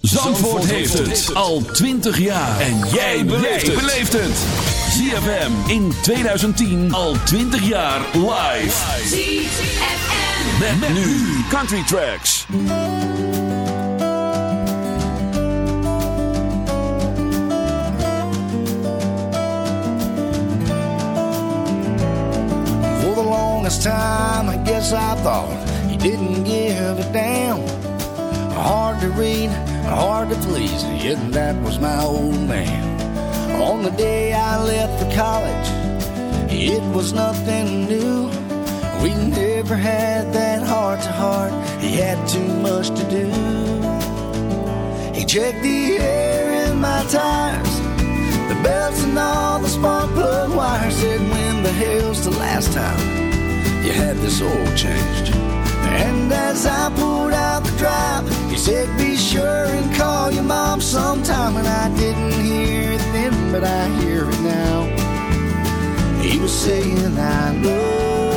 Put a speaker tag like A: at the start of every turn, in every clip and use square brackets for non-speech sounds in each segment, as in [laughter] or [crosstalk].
A: Zandvoort heeft het al 20 jaar. En jij beleeft het. ZFM in 2010 al 20 jaar live.
B: ZFM.
A: Met, nu Country Tracks.
C: For the longest time, I guess I thought he didn't give a damn. Hard to read, hard to please, yet that was my old man. On the day I left for college, it was nothing new. We never had that heart to heart, he had too much to do. He checked the air in my tires, the belts and all the spark plug wires. Said, when the hell's the last time you had this oil changed? And as I pulled out the drive, he said, be sure and call your mom sometime. And I didn't hear it then, but I hear it now. He was saying, I love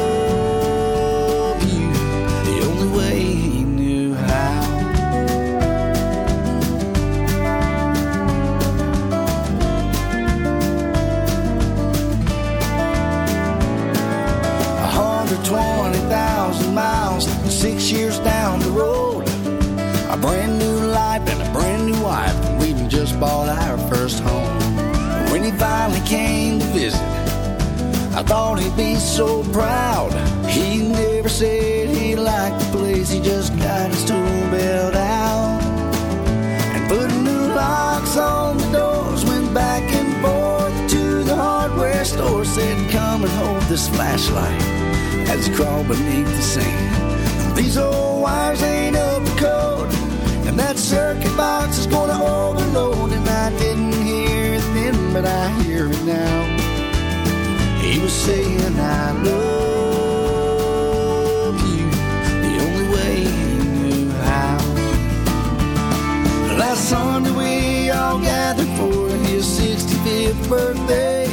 C: six years down the road. A brand new life and a brand new wife. We just bought our first home. When he finally came to visit, I thought he'd be so proud. He never said he liked the place, he just got his tool belt out. And put new locks on the doors, went back and forth to the hardware store. Said, come and hold this flashlight as he crawled beneath the sand. These old wires ain't up to code, and that circuit box is gonna overload. And I didn't hear it then, but I hear it now. He was saying, I love you the only way he knew how. Last Sunday we all gathered for his 65th birthday.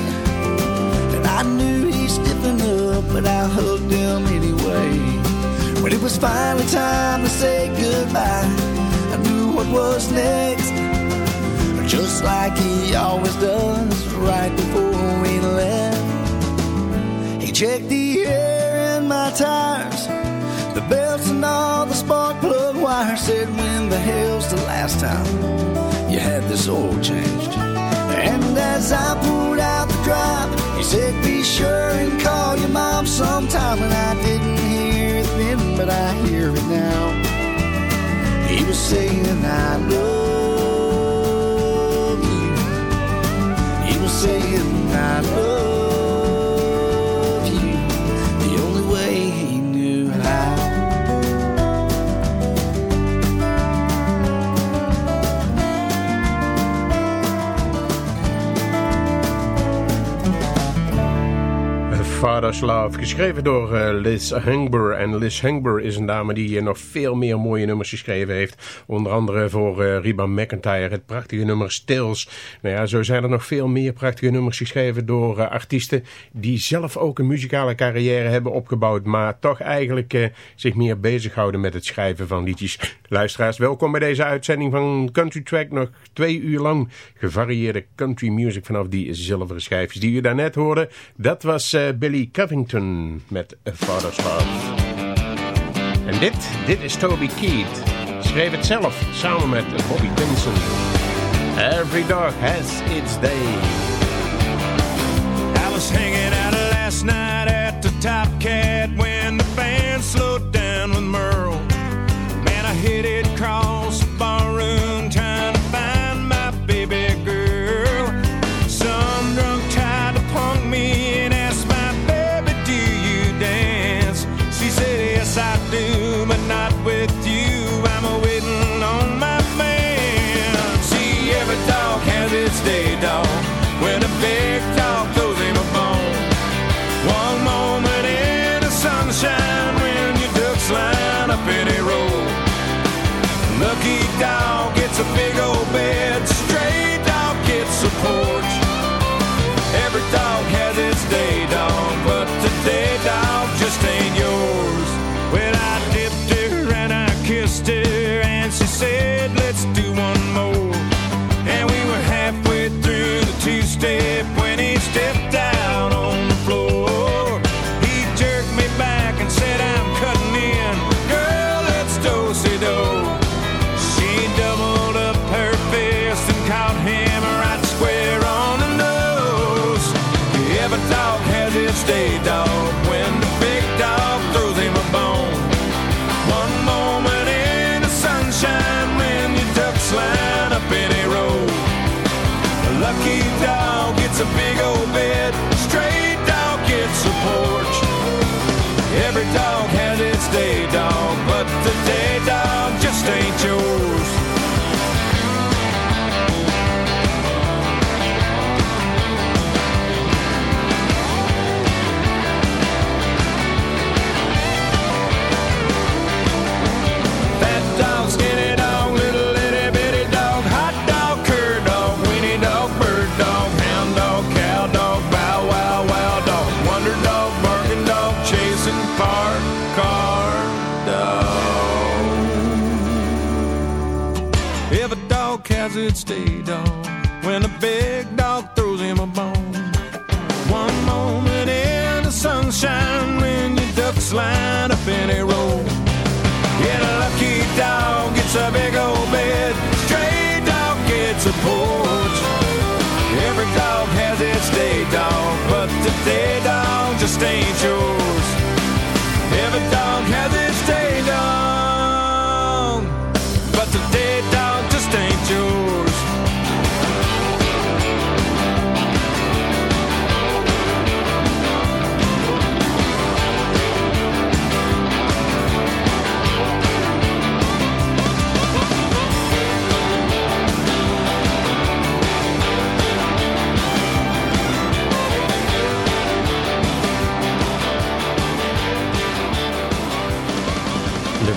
C: And I knew he's stiffened up, but I hugged him anyway. When it was finally time to say goodbye, I knew what was next. Just like he always does right before we left. He checked the air in my tires, the belts and all the spark plug wires. Said, when the hell's the last time you had this oil changed? And as I pulled out the drive, he said, be sure and call your mom sometime. And I didn't hear but I hear it now. He was saying, I love you. He was saying, I love you. The only way he knew how.
D: Geschreven door uh, Liz Hengber. En Liz Hengber is een dame die uh, nog veel meer mooie nummers geschreven heeft. Onder andere voor uh, McIntyre. Het prachtige nummer Stills. Nou ja, zo zijn er nog veel meer prachtige nummers geschreven door artiesten. Die zelf ook een muzikale carrière hebben opgebouwd. Maar toch eigenlijk zich meer bezighouden met het schrijven van liedjes. Luisteraars, welkom bij deze uitzending van Country Track. Nog twee uur lang gevarieerde country music vanaf die zilveren schijfjes die u daarnet hoorde. Dat was Billy Covington met A Father's Love. En dit, dit is Toby Keith. Schreef het zelf samen met Bobby Pinson. Every dog has its day.
E: I was hanging out last night at the Top Cat when the band slowed down with Merle. Man, I hit it across the barroom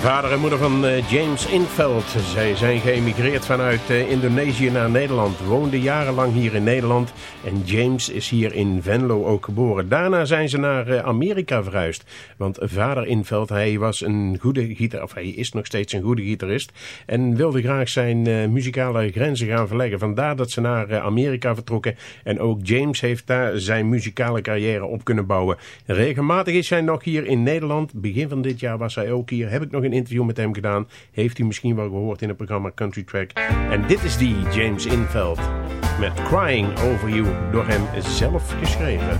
D: vader en moeder van eh, James Inveld. Zij zijn geëmigreerd vanuit eh, Indonesië naar Nederland. Woonden jarenlang hier in Nederland. En James is hier in Venlo ook geboren. Daarna zijn ze naar eh, Amerika verhuisd. Want vader Inveld, hij was een goede gitarist. Of hij is nog steeds een goede gitarist. En wilde graag zijn muzikale grenzen gaan verleggen. Vandaar dat ze naar Amerika vertrokken. En ook James heeft daar zijn muzikale carrière op kunnen bouwen. Regelmatig is hij nog hier in Nederland. Begin van dit jaar was hij ook hier. Heb ik nog een interview met hem gedaan. Heeft u misschien wel gehoord in het programma Country Track. En dit is die James Inveld met Crying Over You door hem zelf geschreven.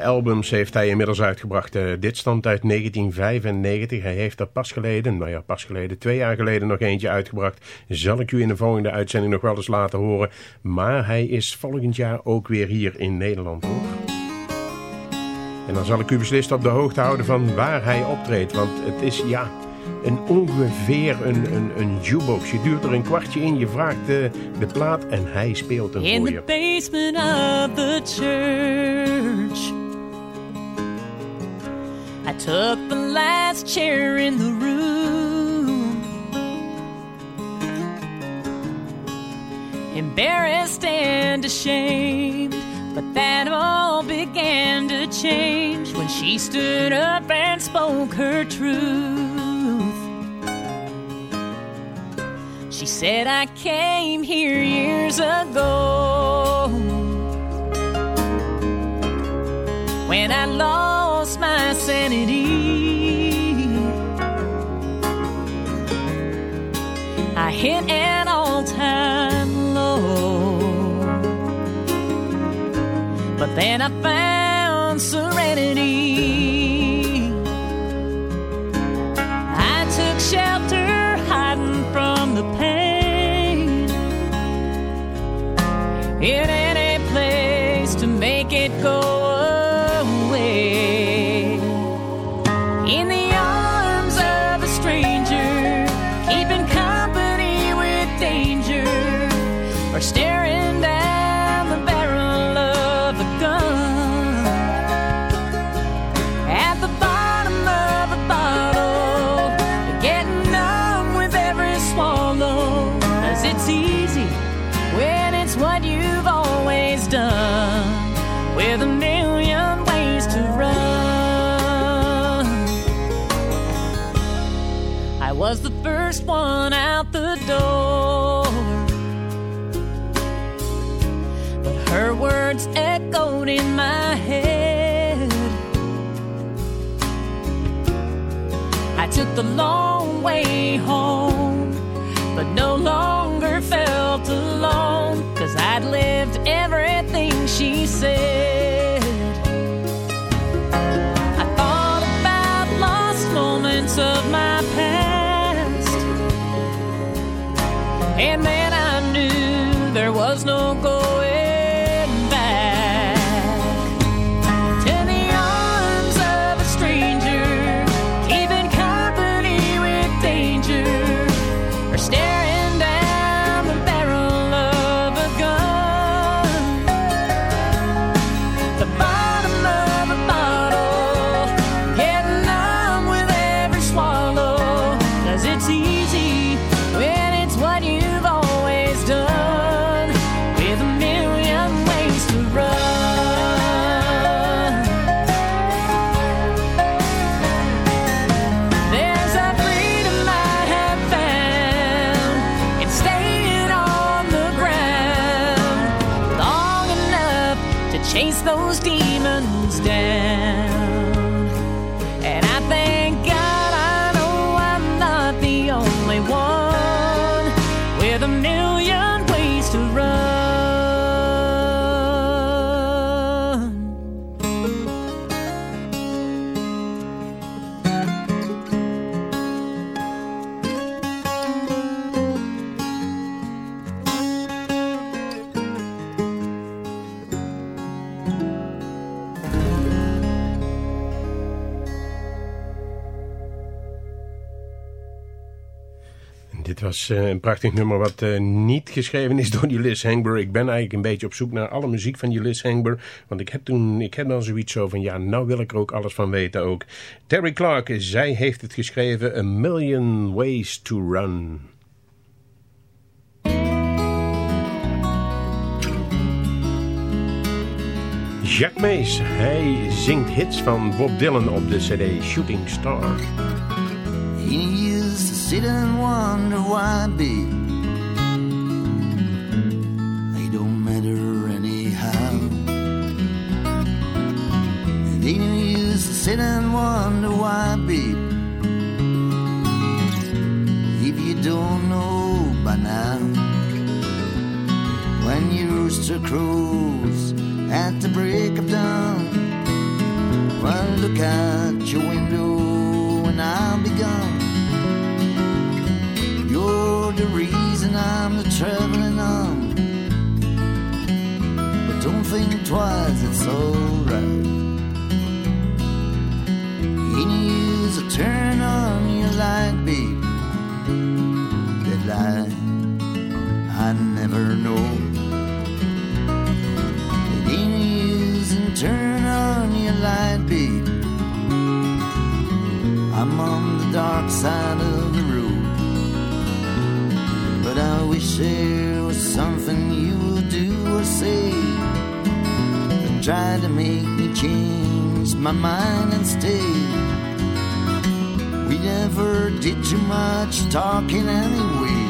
D: albums heeft hij inmiddels uitgebracht. Eh, dit stond uit 1995. Hij heeft er pas geleden, nou ja, pas geleden, twee jaar geleden nog eentje uitgebracht. Zal ik u in de volgende uitzending nog wel eens laten horen. Maar hij is volgend jaar ook weer hier in Nederland, hoor. En dan zal ik u beslist op de hoogte houden van waar hij optreedt. Want het is, ja, een ongeveer een, een, een jukebox. Je duurt er een kwartje in, je vraagt de, de plaat en hij speelt een
F: In
D: voor
F: the basement of the church I took the last chair in the room. Embarrassed and ashamed, but that all began to change when she stood up and spoke her truth. She said, I came here years ago when I lost my sanity. I hit an all time low, but then I found. Words echoed in my head. I took the long way home, but no longer felt alone, cause I'd lived everything she said.
D: Dit was eh, een prachtig nummer wat eh, niet geschreven is [laughs] door die Liz Hangber. Ik ben eigenlijk een beetje op zoek naar alle muziek van die Liz Hangber. Want ik heb toen, ik heb dan zoiets zo van, ja, nou wil ik er ook alles van weten ook. Terry Clark, zij heeft het geschreven, A Million Ways to Run. Jack Mees, hij zingt hits van Bob Dylan op de cd Shooting Star.
C: He used to sit and wonder why, babe. They don't matter anyhow. And used to sit and wonder why, babe. If you don't know by now, when your rooster crows at the break of dawn, well, look out your window and I'll be gone. You're the reason I'm traveling on. But don't think twice, it's alright. You use a turn on your light, babe. That light I never know. You use and turn on your light, babe. I'm on the dark side of. I wish there was something you would do or say that try to make me change my mind and stay. We never did too much talking anyway.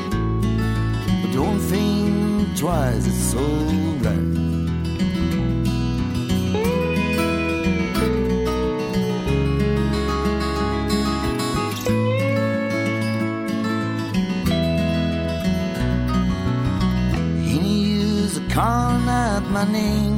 C: But don't think twice, it's alright. Out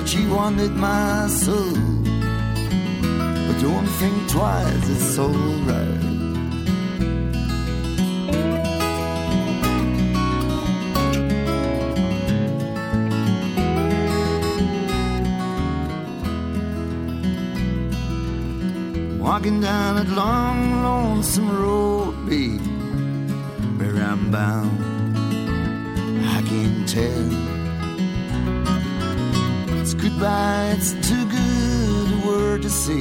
C: but she wanted my soul. But don't think twice, it's alright. Walking down that long, lonesome road, babe, where I'm bound, I can tell. Goodbye, it's too good a word to say.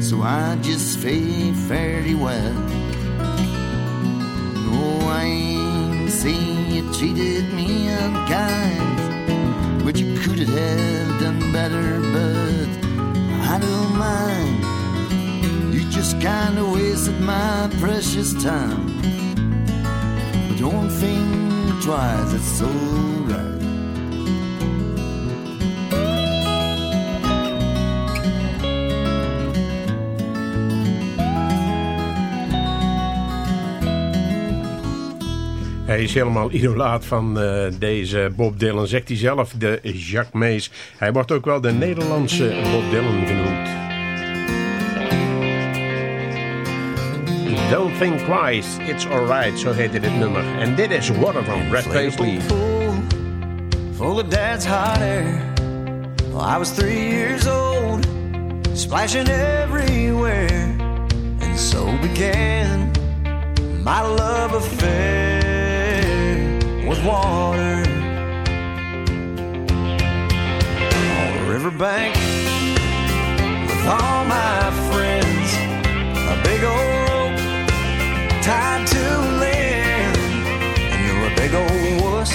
C: So I just say fairly well. No, I ain't saying you treated me unkind, but you could have done better, but I don't mind. You just kinda wasted my precious time. But don't think twice, it's alright.
D: Hij is helemaal idolaat van uh, deze Bob Dylan, zegt hij zelf, de Jacques Mees. Hij wordt ook wel de Nederlandse Bob Dylan genoemd. Don't think twice, it's alright, zo heette dit nummer. En dit is Water van Brad Paisley.
G: Full of dad's hot air. Well, I was three years old, splashing everywhere. And so began my love affair with water. On the riverbank with all my friends, a big old rope tied to land. And you're a big old wuss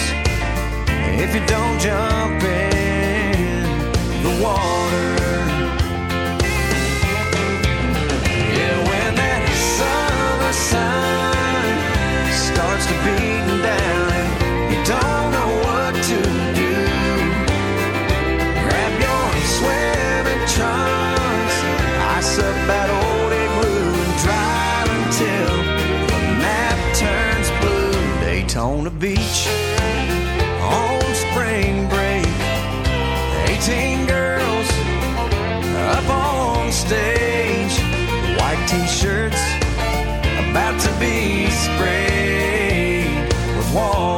G: if you don't jump in the water. Yeah, when that summer sun starts to beat Beach on spring break. 18 girls up on stage, white t-shirts about to be sprayed with water.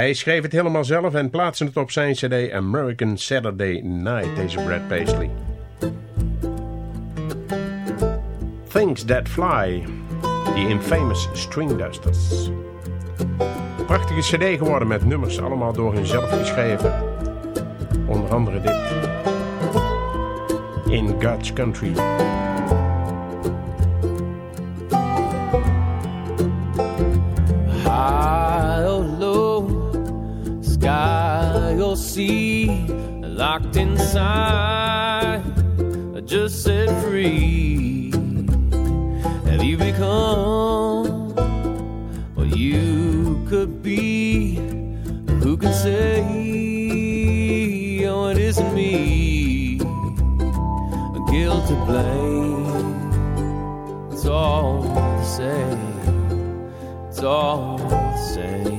D: Hij schreef het helemaal zelf en plaatste het op zijn cd American Saturday Night, deze Brad Paisley. Things That Fly, The Infamous String Dusters. Prachtige cd geworden met nummers, allemaal door hunzelf geschreven. Onder andere dit. In God's Country.
E: Sea, locked inside, just set free. Have you become what you could be? Who can say, oh, it isn't me? Guilt to blame. It's all the same. It's all the same.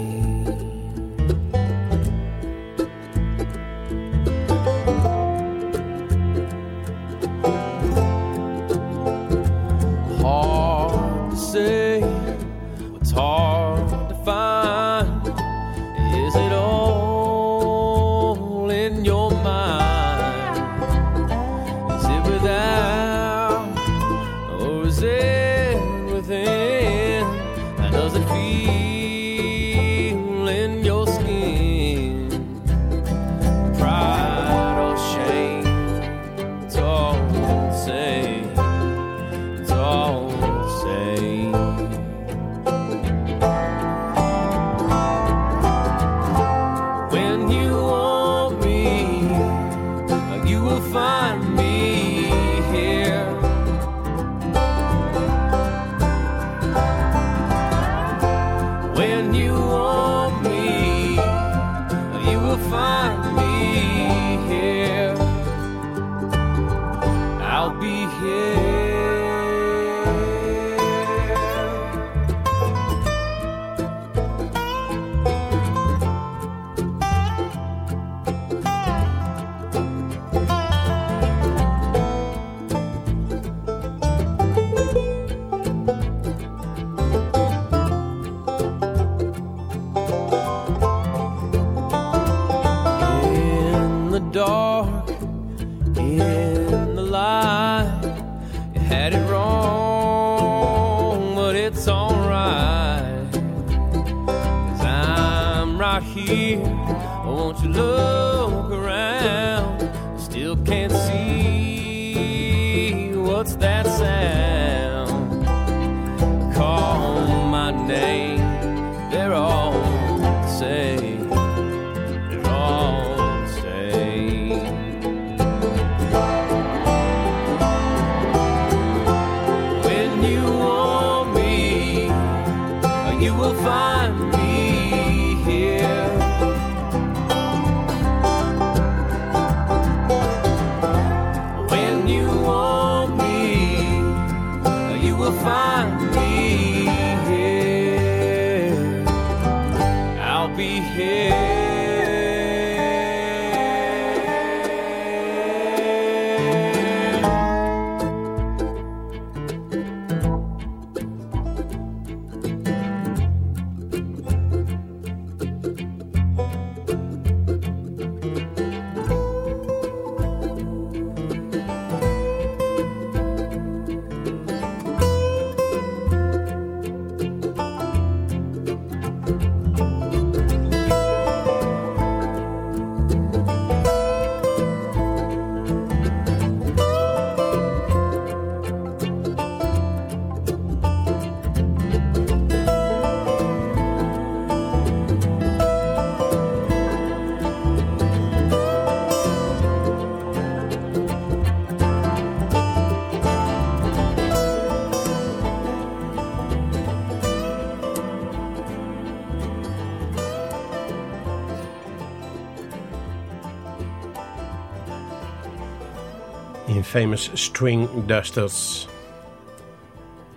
D: Infamous Stringdusters.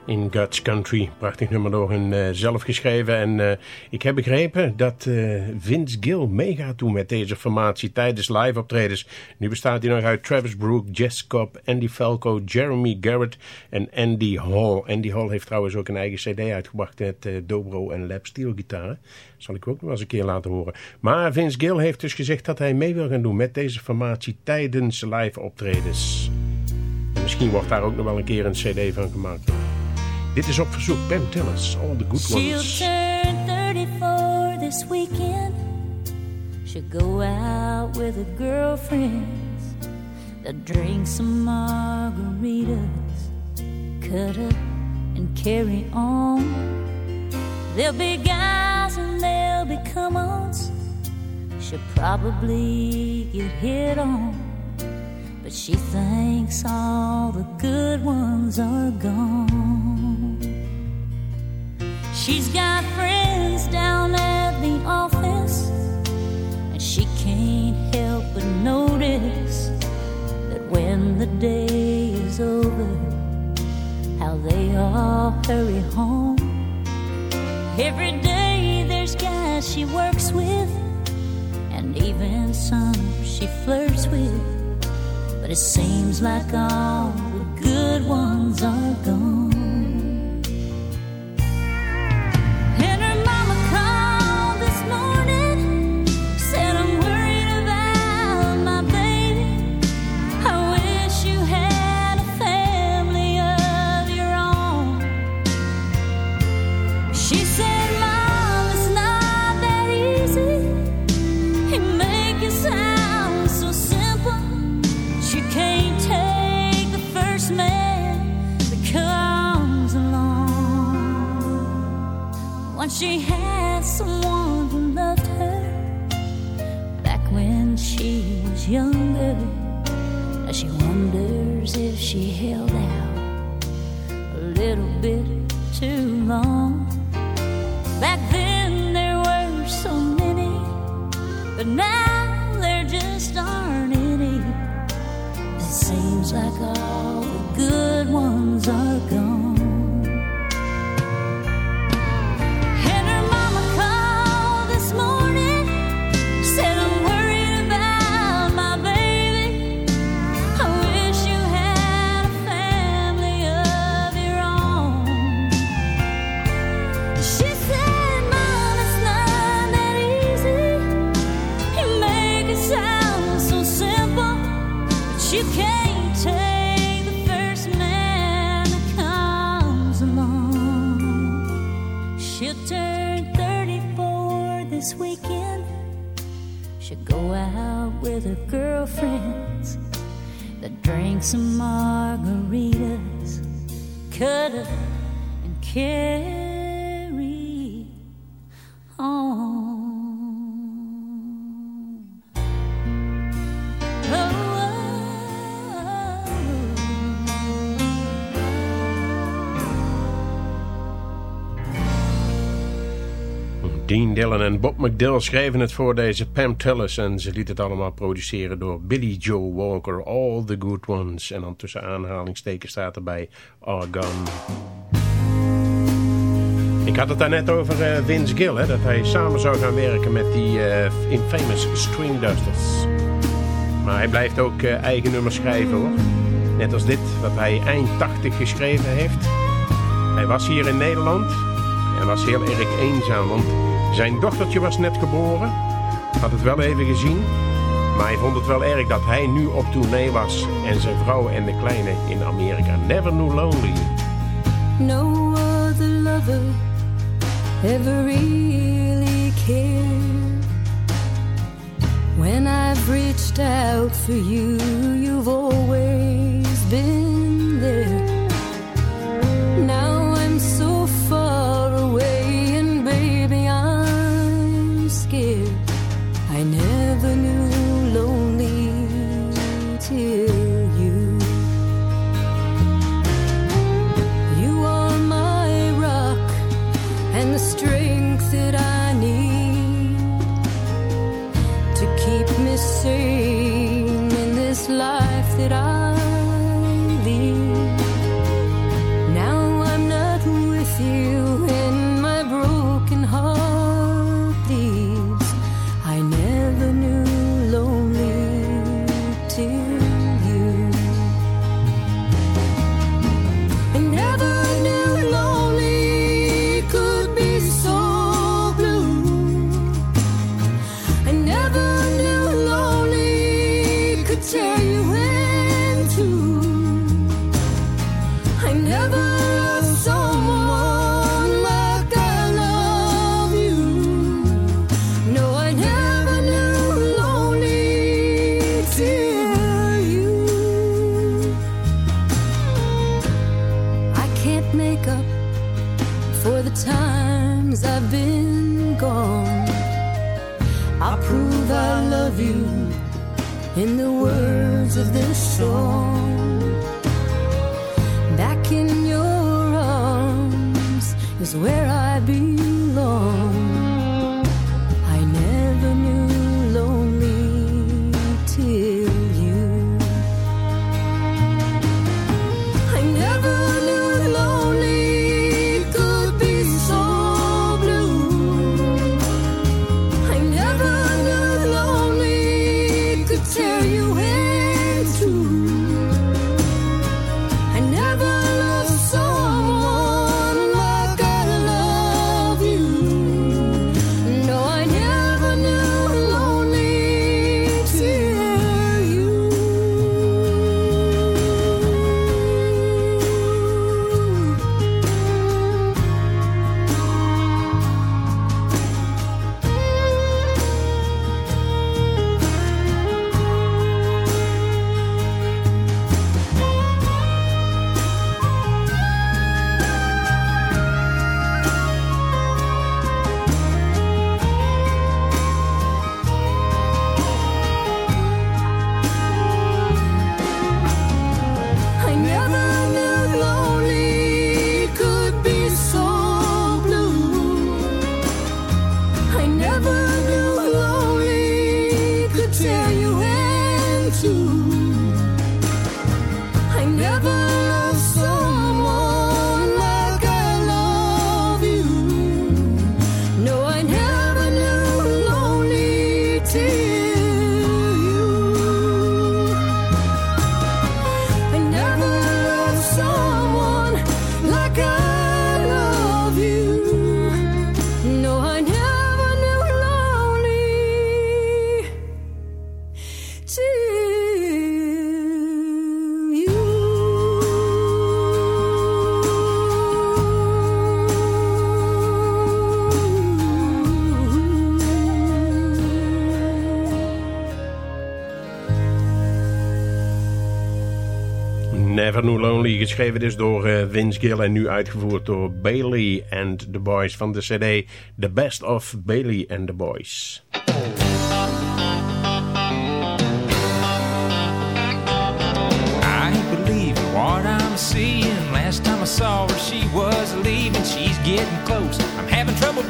D: In Guts Country. Prachtig nummer door hun eh, zelf geschreven. En eh, ik heb begrepen dat eh, Vince Gill meegaat doen met deze formatie tijdens live optredens. Nu bestaat hij nog uit Travis Brook, Jess Cobb, Andy Falco, Jeremy Garrett en Andy Hall. Andy Hall heeft trouwens ook een eigen cd uitgebracht met dobro en lap steel gitaren. Zal ik ook nog wel eens een keer laten horen. Maar Vince Gill heeft dus gezegd dat hij mee wil gaan doen met deze formatie tijdens live optredens. En misschien wordt daar ook nog wel een keer een cd van gemaakt. Dit is op verzoek Pam Tillis, All the Good
H: She'll
D: Ones.
H: turn 34 this weekend. She'll go out with her girlfriends. They'll drink some margaritas, cut up and carry on. There'll be guys and there'll be come-ons. She'll probably get hit on. But she thinks all the good ones are gone. She's got friends down at the office, and she can't help but notice that when the day is over, how they all hurry home. Every day there's guys she works with, and even some she flirts with. But it seems like all the good ones are gone. She had someone who loved her back when she was younger. Now she wonders if she held out a little bit too long. Back then there were so many, but now there just aren't any. It seems like all some margaritas, cut up and carry
D: Dillon en Bob McDill schreven het voor deze Pam Tillis en ze liet het allemaal produceren door Billy Joe Walker, All the Good Ones. En dan tussen aanhalingstekens staat erbij Argon. Ik had het daarnet over eh, Vince Gill, hè, dat hij samen zou gaan werken met die eh, infamous String Dusters. Maar hij blijft ook eh, eigen nummers schrijven hoor. Net als dit, wat hij eind 80 geschreven heeft. Hij was hier in Nederland en was heel erg eenzaam, want zijn dochtertje was net geboren. Had het wel even gezien, maar hij vond het wel erg dat hij nu op tournee was en zijn vrouw en de kleine in Amerika. Never knew lonely.
I: No other lover ever really cared. When I've reached out for you, you've always been Lonely,
D: geschreven dus door eh, Vince Gill en nu uitgevoerd door Bailey and the Boys van de CD The Best of Bailey and the Boys.
E: I believe what I'm seeing. Last time I saw her, she was leaving. She's getting close. I'm having trouble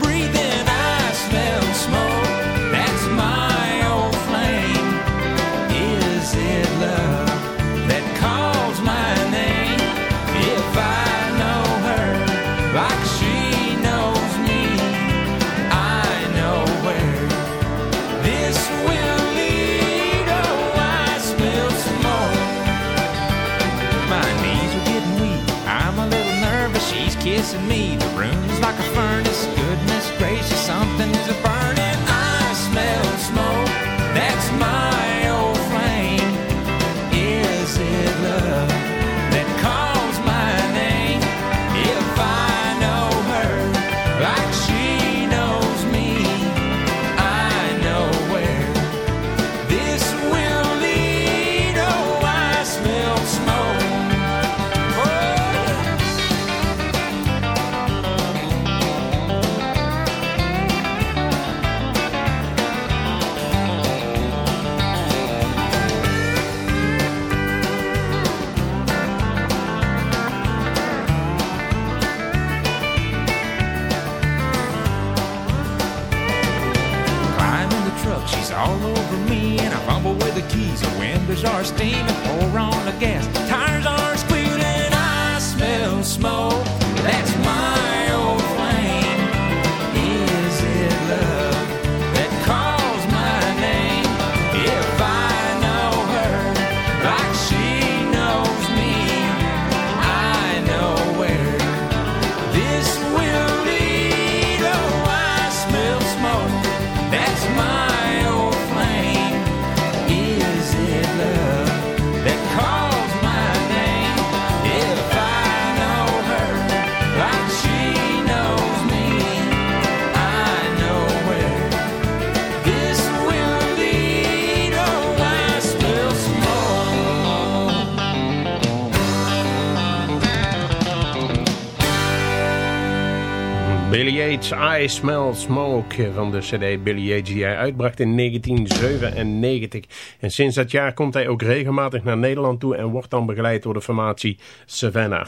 E: I Smell Smoke
D: van de cd Billy Yates die hij uitbracht in 1997. En sinds dat jaar komt hij ook regelmatig naar Nederland toe en wordt dan begeleid door de formatie Savannah.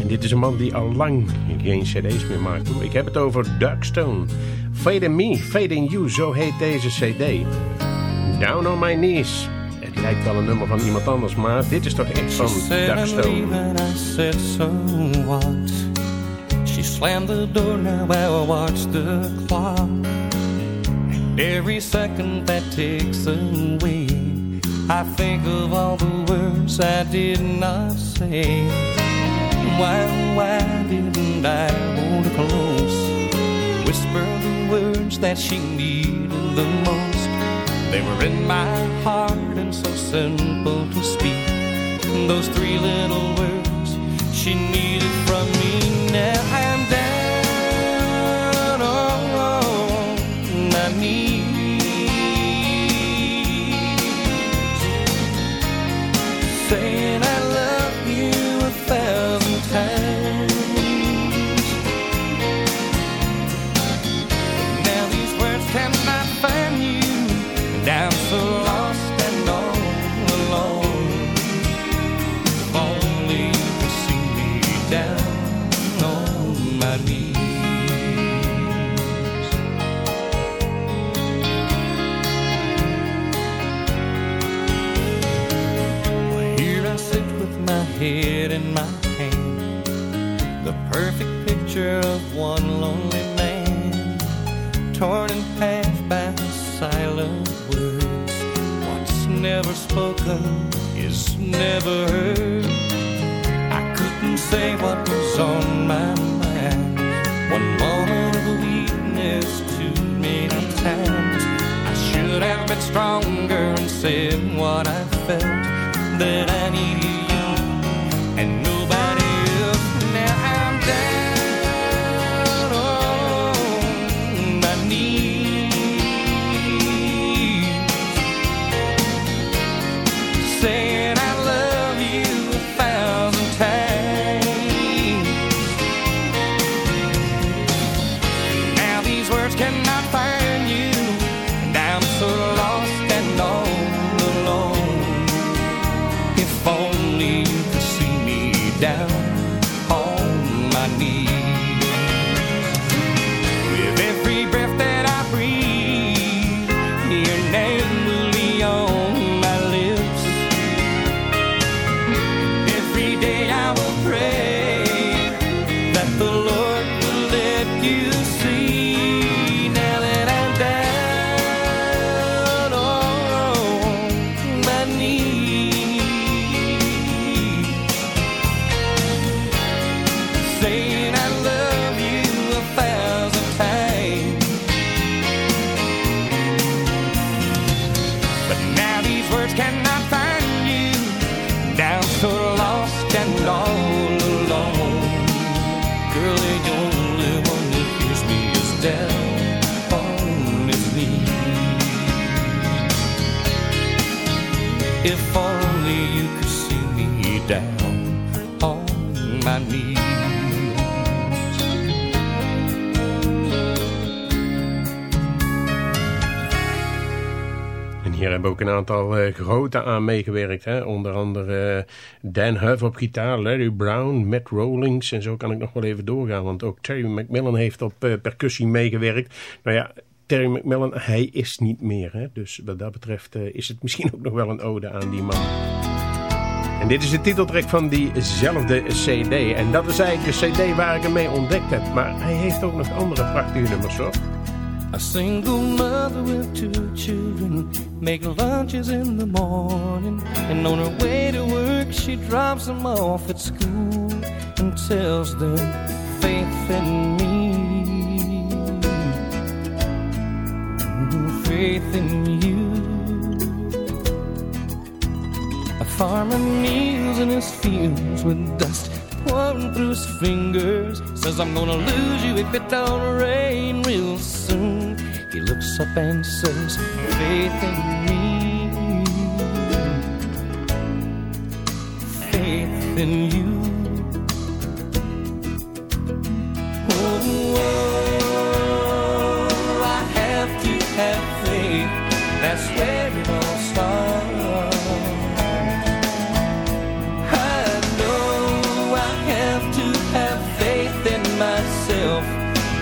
D: En dit is een man die al lang geen cd's meer maakt. Ik heb het over Doug Stone. Fade in Me, Fade in You, zo heet deze cd. Down on My Knees. Het lijkt wel een nummer van iemand anders, maar dit is toch echt van Doug
E: slammed the door, now I watch the clock. And every second that takes away, I think of all the words I did not say. Why, why didn't I hold her close? Whisper the words that she needed the most. They were in my heart and so simple to speak. Those three little words she needed from me. Now
D: hier hebben ook een aantal eh, grote aan meegewerkt. Hè? Onder andere eh, Dan Huff op gitaar, Larry Brown, Matt Rollings. En zo kan ik nog wel even doorgaan. Want ook Terry McMillan heeft op eh, percussie meegewerkt. Nou ja, Terry McMillan, hij is niet meer. Hè? Dus wat dat betreft is het misschien ook nog wel een ode aan die man. En dit is de titeltrack van diezelfde cd. En dat is eigenlijk de cd waar ik hem mee ontdekt heb. Maar hij heeft ook nog andere prachtige nummers hoor.
E: A single mother with two children make lunches in the morning, and on her way to work she drops them off at school and tells them faith in me, faith in you. A farmer kneels in his fields with dust pouring through his fingers. Says, I'm gonna lose you if it don't rain real soon. He looks up and says, Faith in me, faith in you. Oh, oh, oh.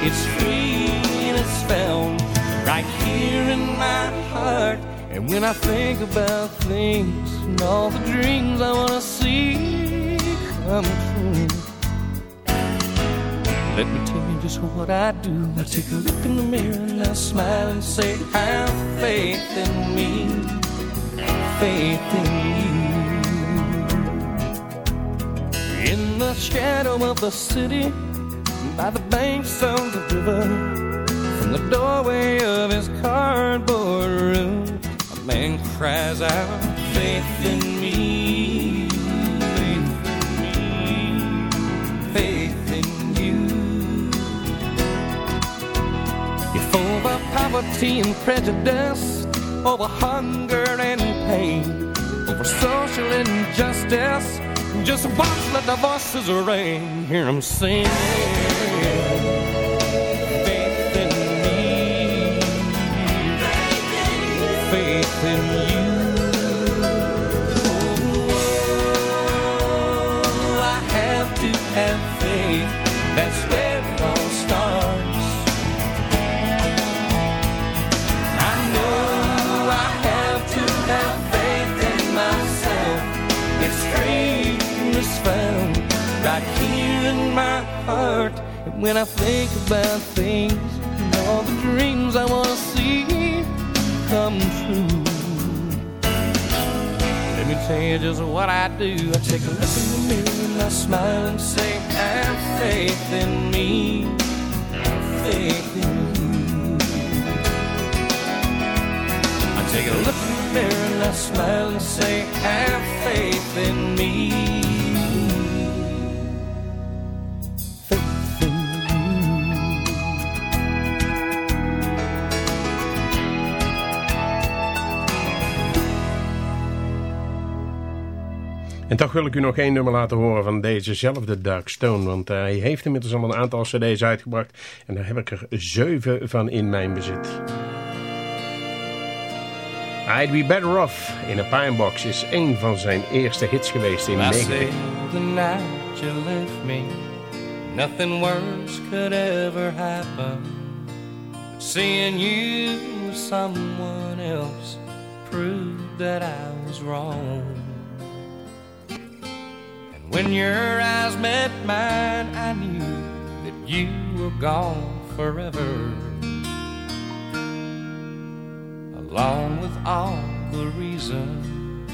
E: It's free and it's found right here in my heart. And when I think about things and all the dreams I wanna see come true, let me tell you just what I do. I take a look in the mirror and I smile and say, Have faith in me, faith in you. In the shadow of the city, by the banks of the river, from the doorway of his cardboard room, a man cries out, Faith in me, faith in in you. If over poverty and prejudice, over hunger and pain, over social injustice, just watch let the voices ring. Hear them sing. When I have to have faith. That's where it all starts. I know I have to have faith in myself. It's strange. Found right here in my heart. When I think about things and all the dreams I want to see come true, you just what I do. I take a look in the mirror and I smile and say, Have faith in me, faith in you. I take a look in the mirror and I smile and say, Have faith in me.
D: En toch wil ik u nog één nummer laten horen van dezezelfde Dark Stone. Want hij heeft inmiddels al een aantal cd's uitgebracht. En daar heb ik er zeven van in mijn bezit. I'd Be Better Off in a Pine Box is één van zijn eerste hits geweest in
E: I
D: 90.
E: say the night you left me, nothing worse could ever happen. Seeing you with someone else proved that I was wrong. When your eyes met mine, I knew that you were gone forever. Along with all the reasons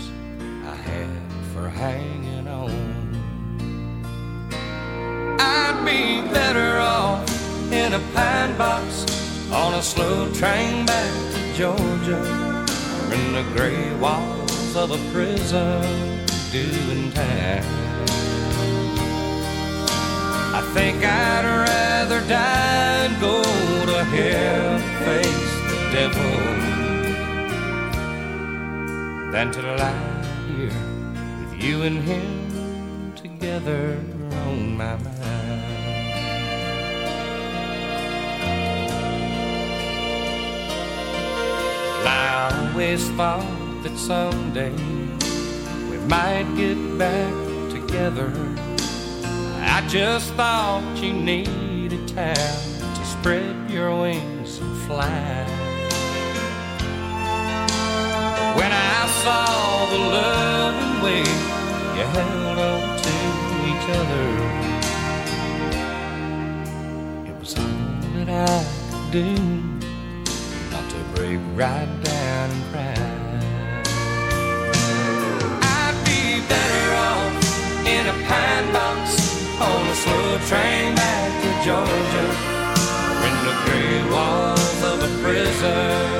E: I had for hanging on. I'd be better off in a pine box on a slow train back to Georgia or in the gray walls of a prison doing time. I think I'd rather die and go to hell face the devil than to lie here with you and him together on my mind. I always thought that someday we might get back together. I just thought you needed time to spread your wings and fly. When I saw the loving way you held on to each other, it was all that I could do not to break right down and cry. I'd be better off in a pine box on a slow train back to Georgia, in the gray walls of a prison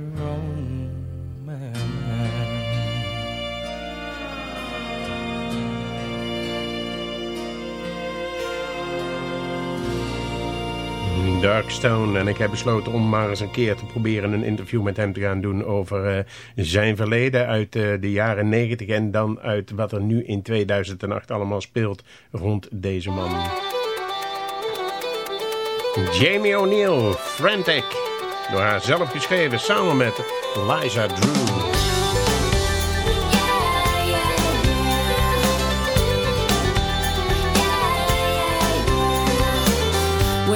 D: Darkstone. En ik heb besloten om maar eens een keer te proberen een interview met hem te gaan doen over eh, zijn verleden uit eh, de jaren 90 en dan uit wat er nu in 2008 allemaal speelt rond deze man. Jamie O'Neill, Frantic. Door haar zelf geschreven samen met Liza Drew.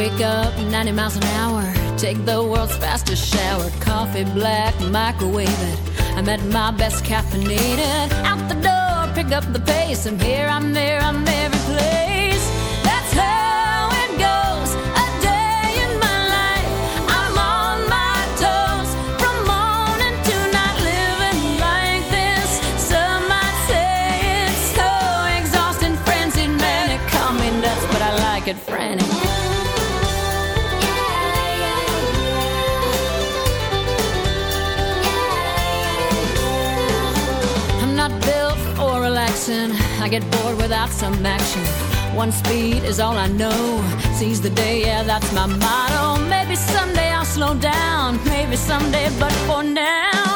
F: Wake up 90 miles an hour. Take the world's fastest shower. Coffee black, microwave it. I'm at my best caffeinated. Out the door, pick up the pace. I'm here, I'm there, I'm every place. I get bored without some action. One speed is all I know. Seize the day, yeah, that's my motto. Maybe someday I'll slow down. Maybe someday, but for now,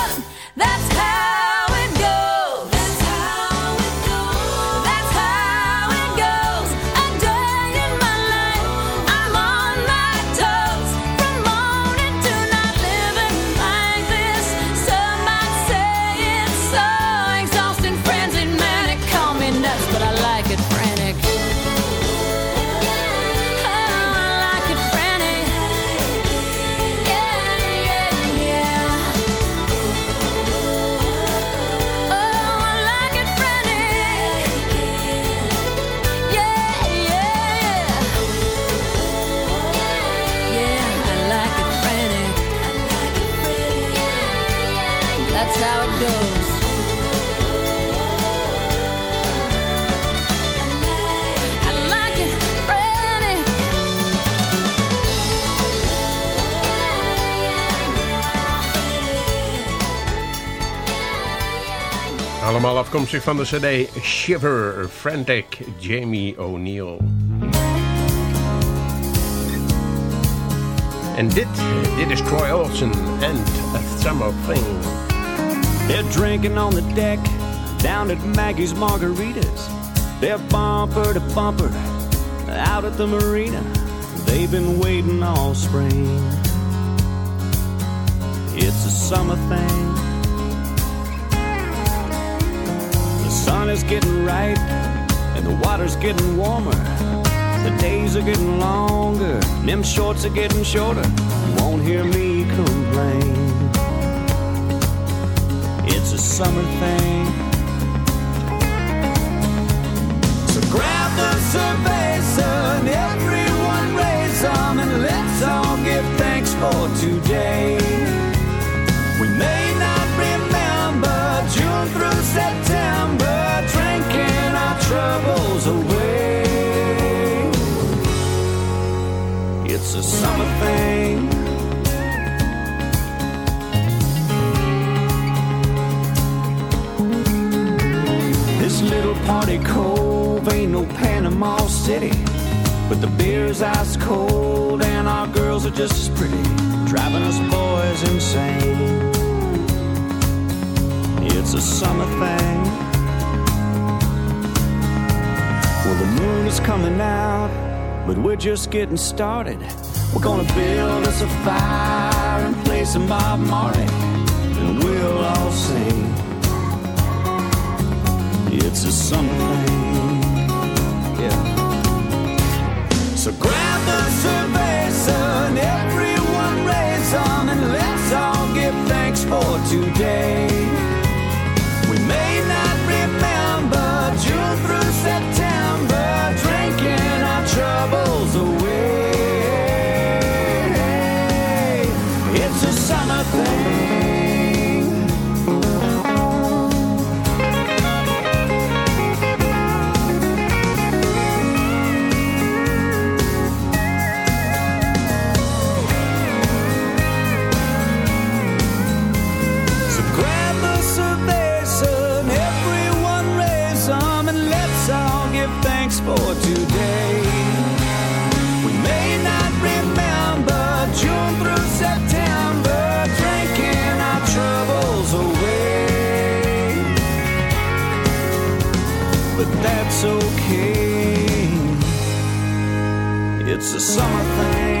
D: Afkomstig van de cd Shiver, Frantic, Jamie O'Neal. En dit, dit is Troy Olsen and A Summer Thing.
G: They're drinking on the deck down at Maggie's Margaritas. They're bumper to bumper out at the marina. They've been waiting all spring. It's a summer thing. Sun is getting right and the water's getting warmer. The days are getting longer, and them shorts are getting shorter. You won't hear me complain. It's a summer thing. So grab the cerveza and everyone a summer thing. This little party cove ain't no Panama City. But the beer's ice cold and our girls are just as pretty, driving us boys insane. It's a summer thing. Well, the moon is coming out, but we're just getting started. We're gonna build us a fire and play some Bob Marley. and we'll all sing. it's a summer thing. Yeah. So grab the cerveza everyone raise on and let's all give thanks for today. We may not remember June through September, But that's okay. It's a summer thing.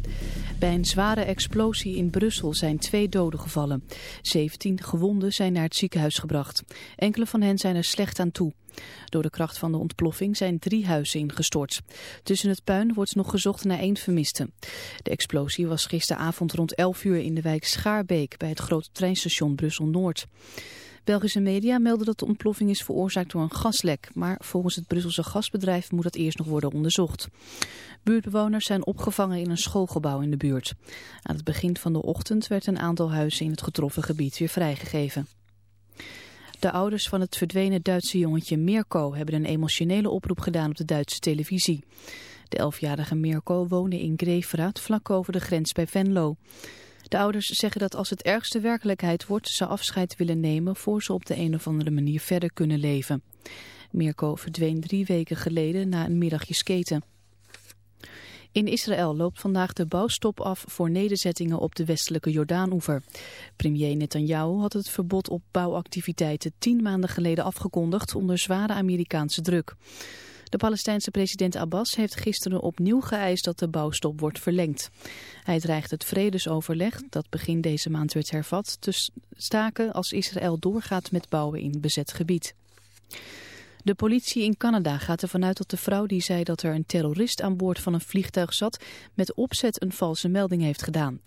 J: Bij een zware explosie in Brussel zijn twee doden gevallen. 17 gewonden zijn naar het ziekenhuis gebracht. Enkele van hen zijn er slecht aan toe. Door de kracht van de ontploffing zijn drie huizen ingestort. Tussen het puin wordt nog gezocht naar één vermiste. De explosie was gisteravond rond 11 uur in de wijk Schaarbeek bij het grote treinstation Brussel-Noord. Belgische media melden dat de ontploffing is veroorzaakt door een gaslek, maar volgens het Brusselse gasbedrijf moet dat eerst nog worden onderzocht. Buurtbewoners zijn opgevangen in een schoolgebouw in de buurt. Aan het begin van de ochtend werd een aantal huizen in het getroffen gebied weer vrijgegeven. De ouders van het verdwenen Duitse jongetje Mirko hebben een emotionele oproep gedaan op de Duitse televisie. De elfjarige Mirko woonde in Greveraat vlak over de grens bij Venlo. De ouders zeggen dat als het ergste werkelijkheid wordt, ze afscheid willen nemen voor ze op de een of andere manier verder kunnen leven. Mirko verdween drie weken geleden na een middagje skaten. In Israël loopt vandaag de bouwstop af voor nederzettingen op de westelijke Jordaanoever. Premier Netanyahu had het verbod op bouwactiviteiten tien maanden geleden afgekondigd onder zware Amerikaanse druk. De Palestijnse president Abbas heeft gisteren opnieuw geëist dat de bouwstop wordt verlengd. Hij dreigt het vredesoverleg, dat begin deze maand werd hervat, te staken als Israël doorgaat met bouwen in bezet gebied. De politie in Canada gaat ervan uit dat de vrouw die zei dat er een terrorist aan boord van een vliegtuig zat, met opzet een valse melding heeft gedaan.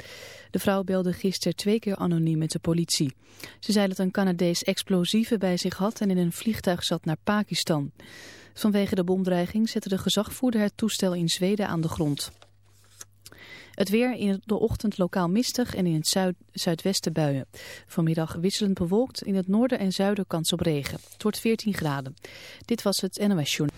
J: De vrouw belde gisteren twee keer anoniem met de politie. Ze zei dat een Canadees explosieven bij zich had en in een vliegtuig zat naar Pakistan. Vanwege de bomdreiging zette de gezagvoerder het toestel in Zweden aan de grond. Het weer in de ochtend lokaal mistig en in het zuid zuidwesten buien. Vanmiddag wisselend bewolkt, in het noorden en zuiden kans op regen. Wordt 14 graden. Dit was het NOS Journal.